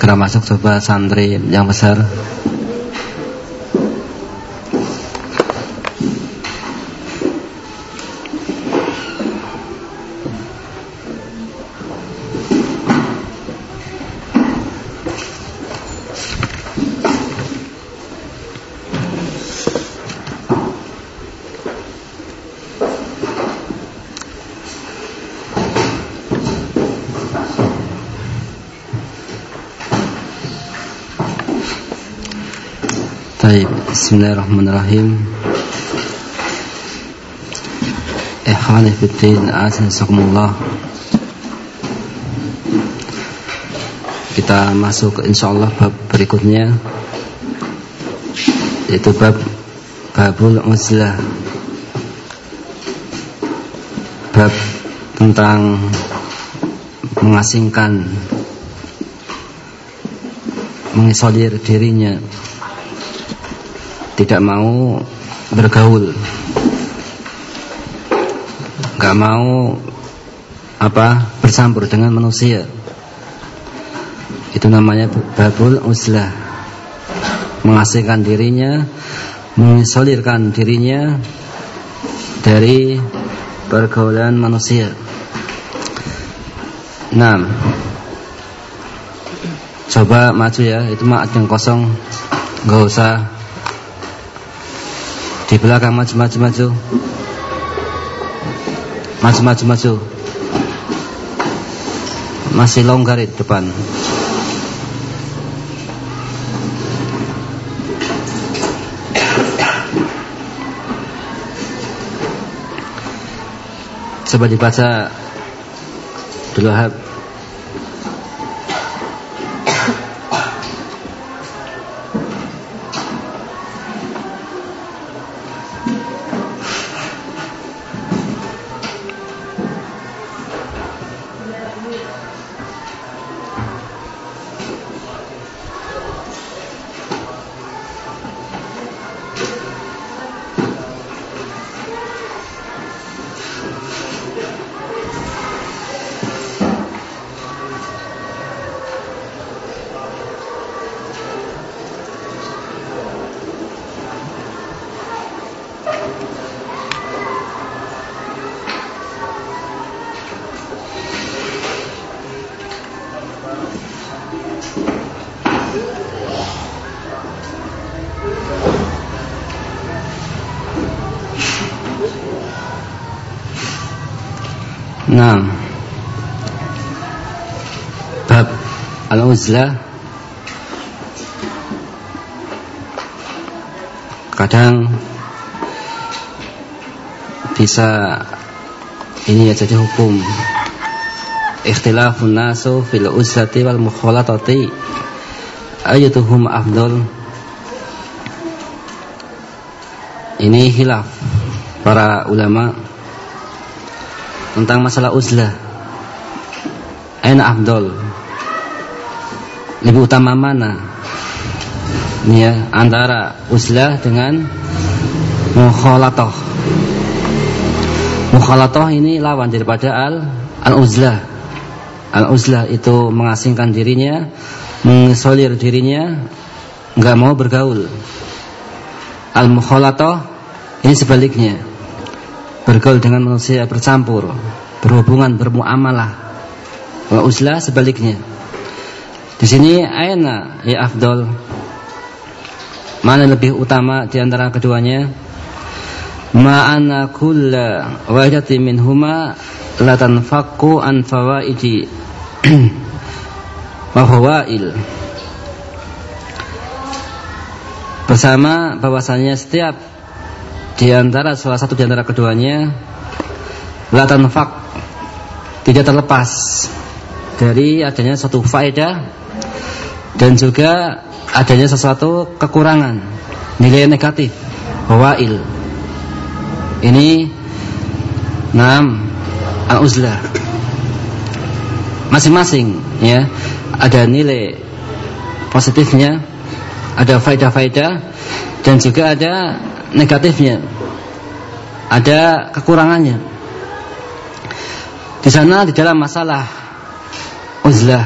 segera masuk coba santri yang besar. Baik, Bismillahirrahmanirrahim. Ikhwani fiddin, azakumullah. Kita masuk insyaallah bab berikutnya yaitu bab babul uzlah. Bab tentang mengasingkan mengisolir dirinya tidak mau bergaul. Nggak mau apa bercampur dengan manusia. Itu namanya babul uzlah mengasingkan dirinya mengisolirkan dirinya dari pergaulan manusia. Nah coba maju ya itu mak yang kosong. Nggak usah di belakang maju maju maju. Maju maju maju. Masih longgar di depan. Coba dibaca dulu Hab. Al-Uzlah Kadang Bisa Ini ya jadi hukum Ikhtilafun nasu Fil uzlati wal mukhalatati Ayatuhum afdol Ini hilaf Para ulama' tentang masalah uzlah. Aina afdol? Lebih utama mana? Ya, antara uzlah dengan mukhalatoh. Mukhalatoh ini lawan daripada al al-uzlah. Al-uzlah itu mengasingkan dirinya, mengisolir dirinya, enggak mau bergaul. Al-mukhalatoh ini sebaliknya bergaul dengan manusia bercampur, berhubungan, bermuamalah. Wa uzlah sebaliknya. Di sini aina ya afdol. Mana lebih utama di antara keduanya? Ma'ana kulla wajati minhuma la tanfaqu an fawaidi wa fawail. Bersama bahwasanya setiap di antara salah satu di antara keduanya latan fak tidak terlepas dari adanya satu faedah dan juga adanya sesuatu kekurangan nilai negatif wail ini enam al-uzlah masing-masing ya ada nilai positifnya ada faedah-faedah dan juga ada negatifnya, ada kekurangannya. Di sana di dalam masalah uzlah,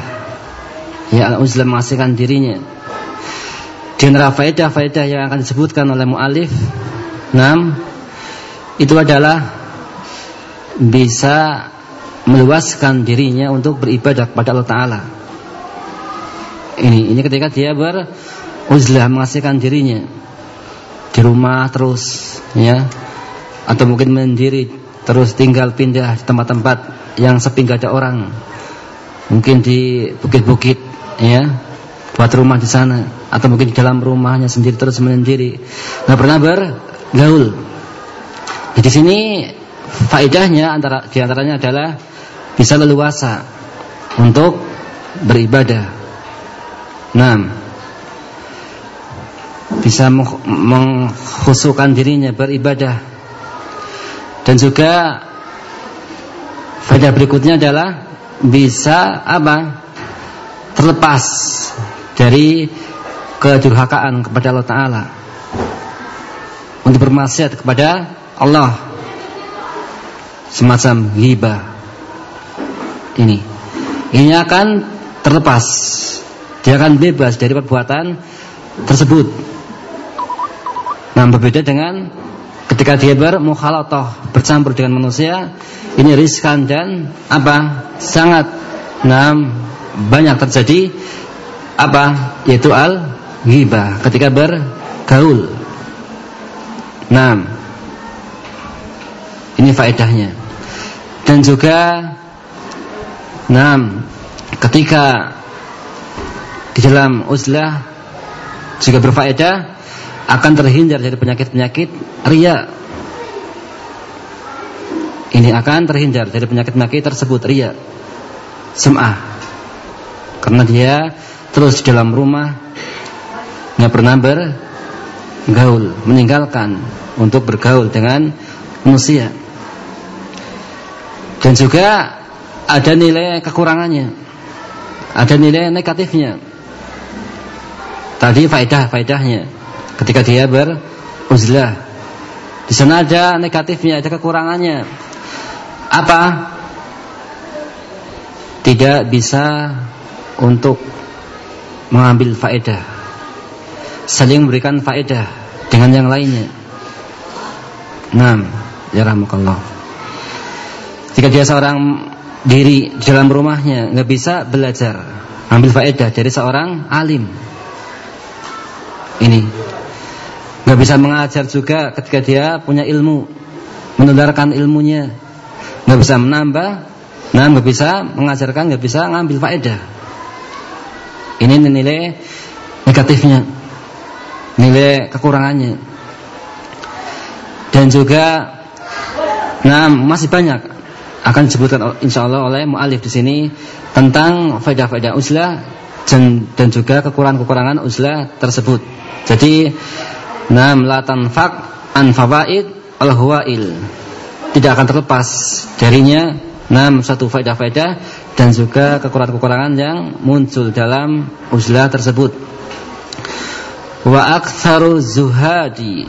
Ya al-uzlah mengasingkan dirinya. Di antara faedah-faedah yang akan disebutkan oleh mu'alif 6 Itu adalah Bisa Meluaskan dirinya untuk beribadah kepada Allah Ta'ala. Ini ini ketika dia beruzlah mengasihkan dirinya. Di rumah terus ya. Atau mungkin mendiri Terus tinggal pindah di tempat-tempat Yang sepi ada orang. Mungkin di bukit-bukit Ya buat rumah di sana atau mungkin di dalam rumahnya sendiri terus menyendiri. Nggak pernah bergaul di sini faedahnya antara di antaranya adalah bisa leluasa untuk beribadah. Enam bisa mengkhusukan dirinya beribadah. Dan juga faedah berikutnya adalah bisa apa terlepas dari kedurhakaan kepada Allah Ta'ala. Untuk bermaksiat kepada Allah. Semacam ghibah ini. Ini akan terlepas. Dia akan bebas dari perbuatan tersebut. Nah berbeda dengan ketika dia bermukhalatoh bercampur dengan manusia ini riskan dan apa? Sangat. Nah banyak terjadi apa yaitu al ghibah ketika bergaul. Nah, ini faedahnya. Dan juga nah, ketika di dalam uzlah juga berfaedah akan terhindar dari penyakit-penyakit ria. Ini akan terhindar dari penyakit-penyakit tersebut ria. Sum'ah. Karena dia terus di dalam rumah nggak pernah bergaul, meninggalkan untuk bergaul dengan manusia. Dan juga ada nilai kekurangannya, ada nilai negatifnya. Tadi faedah-faedahnya ketika dia beruzlah. Di sana ada negatifnya, ada kekurangannya. Apa? Tidak bisa untuk mengambil faedah saling memberikan faedah dengan yang lainnya. Nah ya rahmukallah jika dia seorang diri di dalam rumahnya nggak bisa belajar ambil faedah dari seorang alim. Ini nggak bisa mengajar juga ketika dia punya ilmu menularkan ilmunya. Nggak bisa menambah nah nggak bisa mengajarkan nggak bisa ngambil faedah ini nilai negatifnya, nilai kekurangannya. Dan juga nah masih banyak akan disebutkan insya Allah oleh mualif di sini tentang faedah-faedah uzlah dan, juga kekurangan-kekurangan uzlah tersebut. Jadi nam la tanfaq an fawaid al huwail. Tidak akan terlepas darinya nam satu faedah-faedah dan juga kekurangan-kekurangan yang muncul dalam uzlah tersebut. Wa aktsaru zuhadi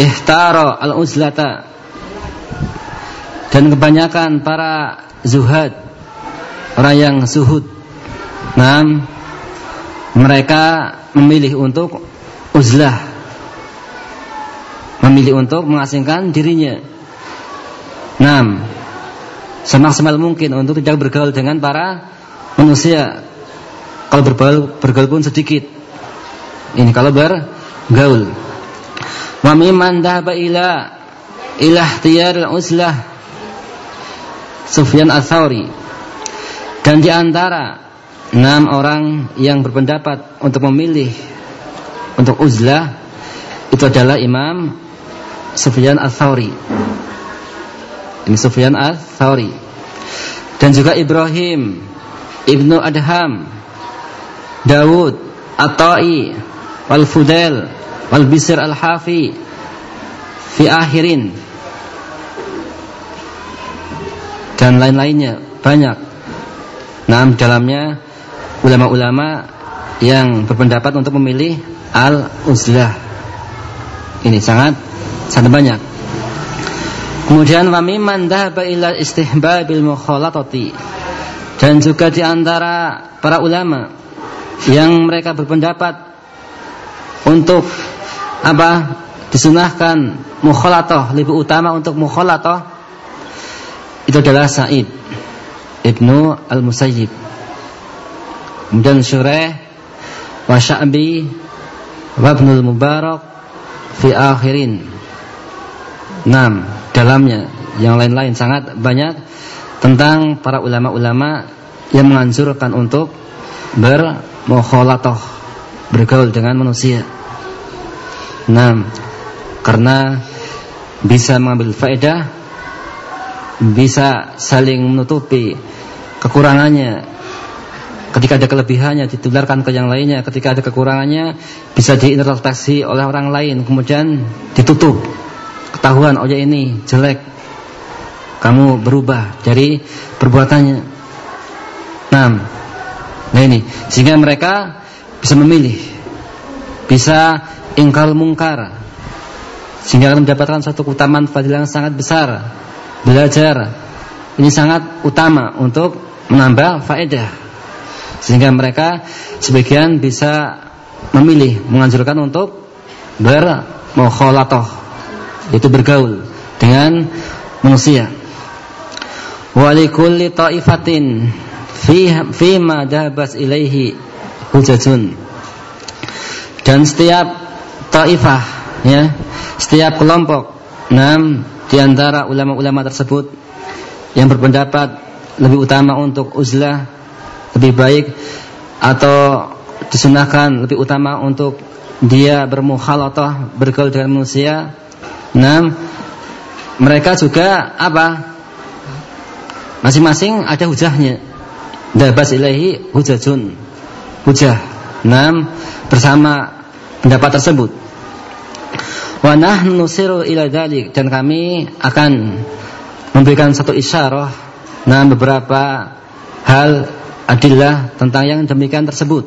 ihtara al-uzlata. Dan kebanyakan para zuhad orang yang suhud nam mereka memilih untuk uzlah memilih untuk mengasingkan dirinya semaksimal mungkin untuk tidak bergaul dengan para manusia. Kalau bergaul, bergaul pun sedikit. Ini kalau bergaul. Wa mimman dhahaba ila ila ikhtiyar al-uslah Sufyan Ats-Tsauri. Dan di antara enam orang yang berpendapat untuk memilih untuk uzlah itu adalah Imam Sufyan Ats-Tsauri. Ini Sufyan al-Thawri. Dan juga Ibrahim Ibnu Adham, Dawud At-Ta'i, Wal Fudail, Wal Bisr Al-Hafi fi akhirin dan lain-lainnya banyak. Nah, dalamnya ulama-ulama yang berpendapat untuk memilih al-uzlah. Ini sangat sangat banyak. Kemudian wa mimman ila istihbabil mukhalatati. dan juga di antara para ulama yang mereka berpendapat untuk apa disunahkan mukhalatoh lebih utama untuk mukhalatoh itu adalah Sa'id Ibnu Al-Musayyib. Kemudian Syureh wa Sya'bi wa Ibnul Mubarak fi akhirin. Nam dalamnya yang lain-lain sangat banyak tentang para ulama-ulama yang menganjurkan untuk bermukhalatoh bergaul dengan manusia. Nah, karena bisa mengambil faedah, bisa saling menutupi kekurangannya. Ketika ada kelebihannya ditularkan ke yang lainnya, ketika ada kekurangannya bisa diinterpretasi oleh orang lain, kemudian ditutup. Ketahuan oh ya ini jelek. Kamu berubah dari perbuatannya. Nah, nah ini sehingga mereka bisa memilih, bisa ingkal mungkar, sehingga mendapatkan satu keutamaan fadilah yang sangat besar. Belajar ini sangat utama untuk menambah faedah. Sehingga mereka sebagian bisa memilih menganjurkan untuk bermukhalatoh itu bergaul dengan manusia. Wa likulli ta'ifatin fi fi ma dabas ilaihi hujajun. Dan setiap taifah ya, setiap kelompok enam di antara ulama-ulama tersebut yang berpendapat lebih utama untuk uzlah lebih baik atau disunahkan lebih utama untuk dia bermukhalatah bergaul dengan manusia. Nah, mereka juga apa? Masing-masing ada hujahnya. Dabas ilahi hujajun. Hujah. Nam bersama pendapat tersebut. Wa nahnu siru ila dalik dan kami akan memberikan satu isyarah nah beberapa hal adillah tentang yang demikian tersebut.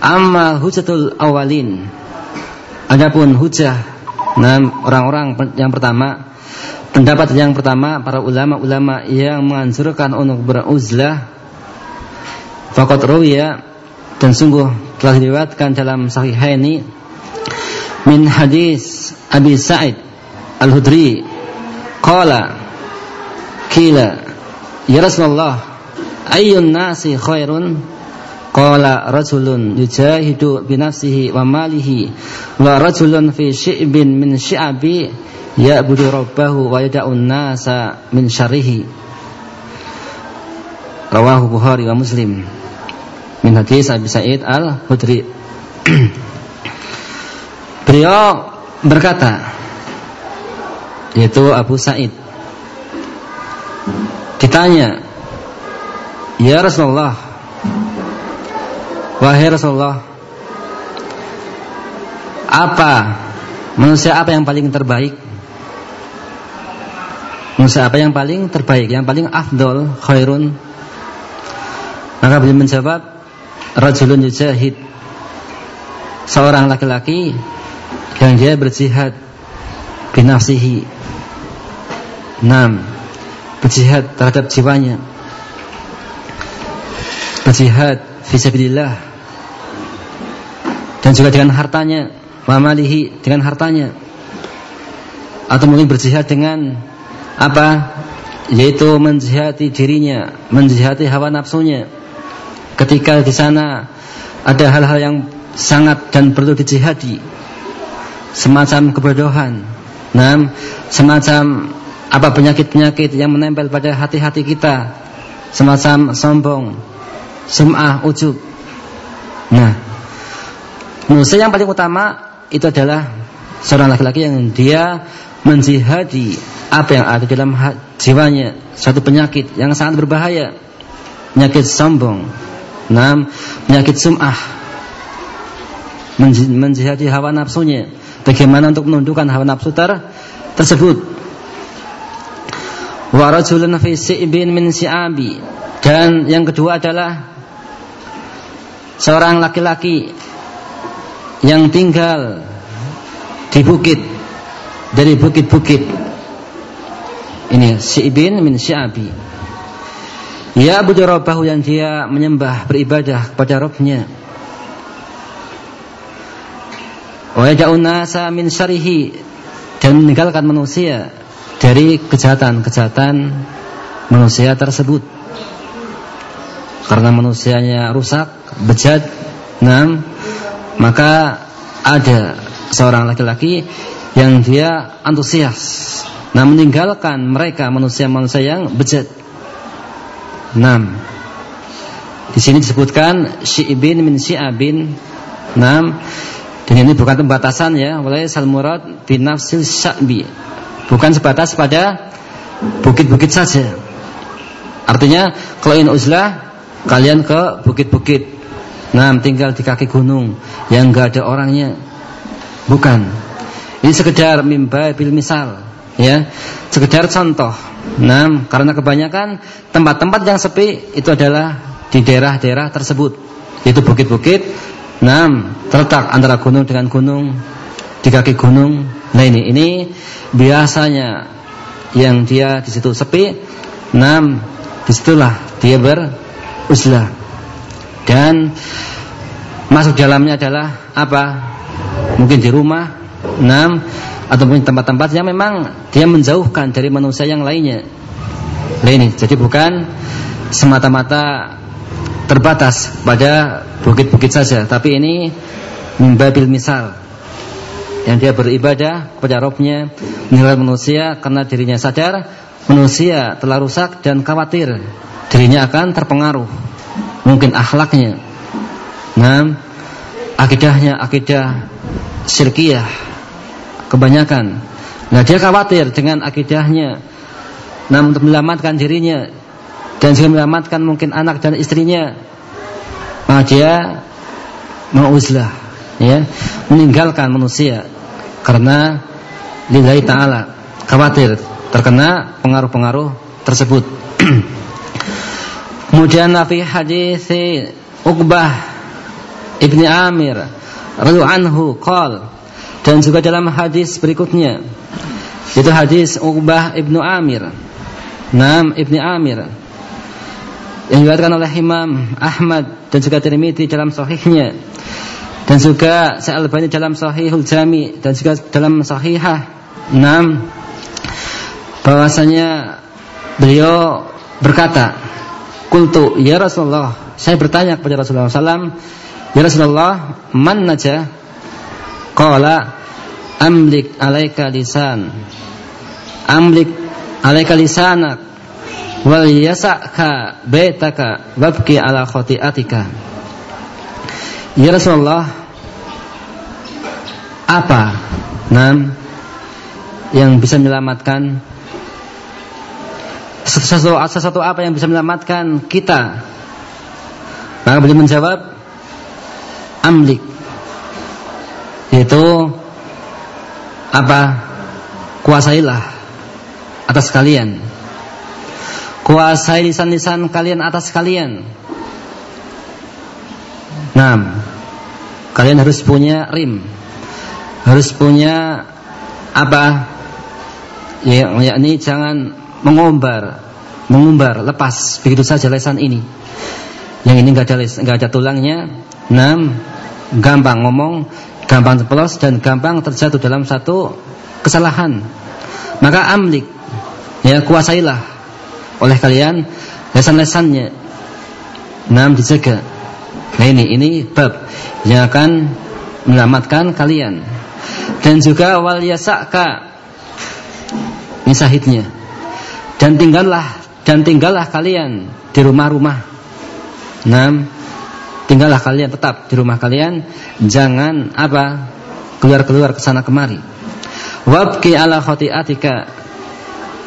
Amma hujatul awalin. Adapun hujah orang-orang yang pertama Pendapat yang pertama para ulama-ulama yang menganjurkan untuk beruzlah faqat ruwiya dan sungguh telah diriwayatkan dalam sahihaini min hadis Abi Sa'id Al-Hudri qala kila ya Rasulullah ayyun nasi khairun qala rajulun yujahidu bi nafsihi wa malihi wa rajulun fi syi'bin min syi'abi ya'budu rabbahu wa yada'un nasa min syarrihi. Rawahu Bukhari wa Muslim. Min hadis Abi Sa'id Al-Hudri beliau berkata yaitu Abu Sa'id ditanya ya Rasulullah wahai Rasulullah apa manusia apa yang paling terbaik Musa apa yang paling terbaik, yang paling afdol, khairun? Maka beliau menjawab, rajulun yujahid. Seorang laki-laki yang dia berjihad binafsihi. Enam, berjihad terhadap jiwanya. Berjihad fisabilillah. Dan juga dengan hartanya, mamalihi dengan hartanya. Atau mungkin berjihad dengan apa? Yaitu menjihati dirinya, menjihati hawa nafsunya. Ketika di sana ada hal-hal yang sangat dan perlu dijihadi. Semacam kebodohan. Nah, semacam apa penyakit-penyakit yang menempel pada hati-hati kita. Semacam sombong, sum'ah, ujub. Nah, manusia yang paling utama itu adalah seorang laki-laki yang dia menjihadi apa yang ada dalam jiwanya. Satu penyakit yang sangat berbahaya. Penyakit sombong. Enam penyakit sum'ah. Menjihadi hawa nafsunya. Bagaimana untuk menundukkan hawa nafsu ter tersebut? Wa rajulun fi si'bin min si'abi. Dan yang kedua adalah seorang laki-laki yang tinggal di bukit dari bukit-bukit ini Syi'bin min Syi'abi. Ya Abu Jarabahu yang dia menyembah beribadah kepada Rabbnya. Wa yaja'un nasa min syarihi dan meninggalkan manusia dari kejahatan-kejahatan manusia tersebut. Karena manusianya rusak, bejat, nam, maka ada seorang laki-laki yang dia antusias Nah meninggalkan mereka manusia-manusia yang bejat. Enam. Di sini disebutkan syi'bin min syi'abin. Enam. Dan ini bukan pembatasan ya, oleh salmurad bin nafsil sya'bi. Bukan sebatas pada bukit-bukit saja. Artinya kalau ini uzlah kalian ke bukit-bukit. Nah, tinggal di kaki gunung. Yang enggak ada orangnya. Bukan. Ini sekedar mimba bil misal ya. Sekedar contoh. Nah karena kebanyakan tempat-tempat yang sepi itu adalah di daerah-daerah tersebut. Itu bukit-bukit nah terletak antara gunung dengan gunung di kaki gunung. Nah ini ini biasanya yang dia di situ sepi nah di situlah dia beruzlah dan masuk dalamnya adalah apa? Mungkin di rumah enam ataupun tempat-tempat yang memang dia menjauhkan dari manusia yang lainnya. Nah ini. Jadi bukan semata-mata terbatas pada bukit-bukit saja, tapi ini membabil misal. Yang dia beribadah kepada Robnya menilai manusia karena dirinya sadar manusia telah rusak dan khawatir. Dirinya akan terpengaruh mungkin akhlaknya. Nah akidahnya akidah syirkiyah. Kebanyakan. Nah dia khawatir dengan akidahnya. Nah untuk menyelamatkan dirinya. Dan juga menyelamatkan mungkin anak dan istrinya, maka dia menguzlah, ya, meninggalkan manusia. Karena lillahi taala khawatir terkena pengaruh-pengaruh tersebut. Kemudian Nabi hadis Uqbah Ibni Amir radhiyallahu anhu qala dan juga dalam hadis berikutnya itu hadis Uqbah ibnu Amir. Nam ibni Amir. Yang diriwayatkan oleh Imam Ahmad dan juga Tirmidzi dalam sahihnya. Dan juga Sa'albani dalam Sahihul Jami dan juga dalam Sahihah. Nam bahwasanya beliau berkata Kultu ya Rasulullah saya bertanya kepada Rasulullah SAW Ya Rasulullah man najah Qala amlik alaika lisan. Amlik alaika lisanak wal yasaka baitaka wabki ala khati'atika. Ya Rasulullah apa nam yang bisa menyelamatkan sesuatu, sesuatu apa yang bisa menyelamatkan kita? Maka beliau menjawab amlik yaitu apa? Kuasailah atas kalian. Kuasai lisan-lisan kalian atas kalian. Nah, kalian harus punya rim. Harus punya apa? Ya, yakni jangan mengumbar, mengumbar lepas begitu saja lisan ini. Yang ini enggak ada enggak ada tulangnya. Enam, gampang ngomong, gampang ceplos dan gampang terjatuh dalam satu kesalahan. Maka amlik, ya kuasailah oleh kalian lesan-lesannya. Nam dijaga. Nah ini ini bab yang akan menyelamatkan kalian. Dan juga wal yasaka ini sahidnya. Dan tinggallah dan tinggallah kalian di rumah-rumah. Nam tinggallah kalian tetap di rumah kalian, jangan apa? keluar-keluar ke sana kemari. Wabki ala khotiatika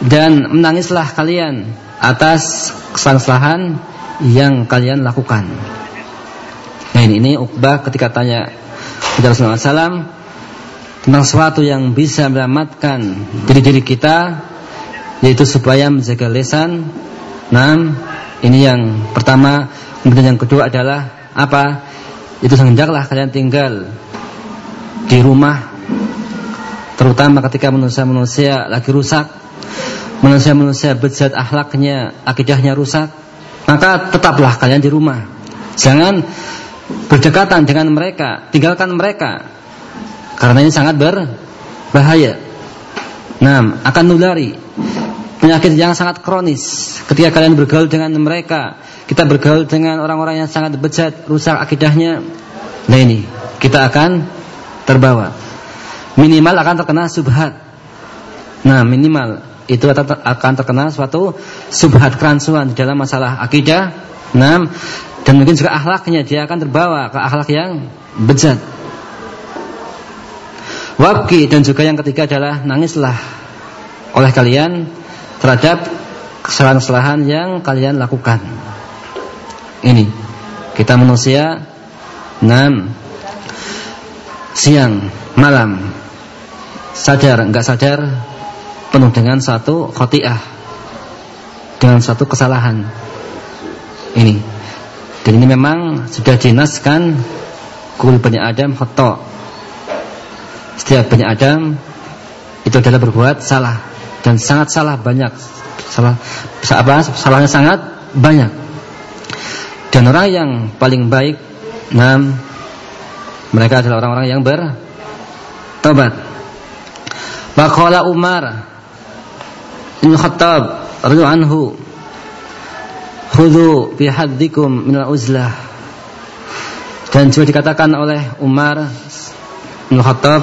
dan menangislah kalian atas kesalahan yang kalian lakukan. Nah ini, ini Uqbah ketika tanya kepada Rasulullah SAW tentang sesuatu yang bisa menyelamatkan diri-diri kita yaitu supaya menjaga lesan. Nah, ini yang pertama. Kemudian yang kedua adalah apa? Itu hendaklah kalian tinggal di rumah terutama ketika manusia-manusia lagi rusak, manusia-manusia bejat akhlaknya, akidahnya rusak, maka tetaplah kalian di rumah. Jangan berdekatan dengan mereka, tinggalkan mereka. Karena ini sangat berbahaya. Nah, akan nulari penyakit yang sangat kronis ketika kalian bergaul dengan mereka. Kita bergaul dengan orang-orang yang sangat bejat, rusak akidahnya. Nah ini, kita akan terbawa. Minimal akan terkena subhat. Nah, minimal itu akan terkena suatu subhat keransuan di dalam masalah akidah. Nah, dan mungkin juga akhlaknya dia akan terbawa ke akhlak yang bejat. Wabki dan juga yang ketiga adalah nangislah oleh kalian terhadap kesalahan-kesalahan yang kalian lakukan. Ini kita manusia enam siang malam sadar enggak sadar penuh dengan satu khotiah dengan satu kesalahan. Ini dan ini memang sudah dinaskan kul bani Adam khoto. Setiap bani Adam itu adalah berbuat salah dan sangat salah banyak. Salah apa salahnya sangat banyak. Dan orang yang paling baik enam mereka adalah orang-orang yang bertobat. Baqala Umar bin Khattab radhiyallahu anhu khudhu min al-uzlah. Dan juga dikatakan oleh Umar bin Khattab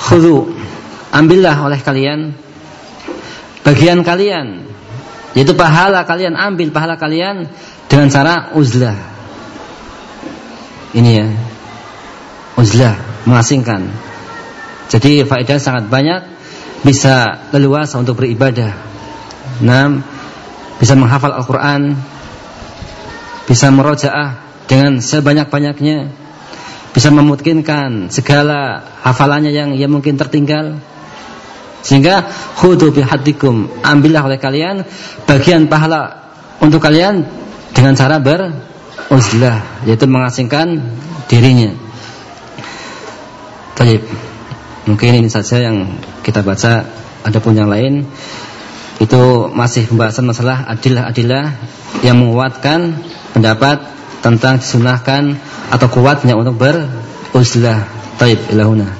khudhu ambillah oleh kalian bagian kalian yaitu pahala kalian ambil pahala kalian dengan cara uzlah ini ya uzlah mengasingkan jadi faedah sangat banyak bisa leluasa untuk beribadah. Enam, bisa menghafal Al-Quran, bisa merojaah dengan sebanyak-banyaknya, bisa memungkinkan segala hafalannya yang yang mungkin tertinggal. Sehingga khudu bihadikum, ambillah oleh kalian bagian pahala untuk kalian dengan cara beruzlah, yaitu mengasingkan dirinya. Baik. Mungkin ini saja yang kita baca. Adapun yang lain itu masih pembahasan masalah adilah-adilah yang menguatkan pendapat tentang disunahkan atau kuatnya untuk beruzlah. Taib ilahuna.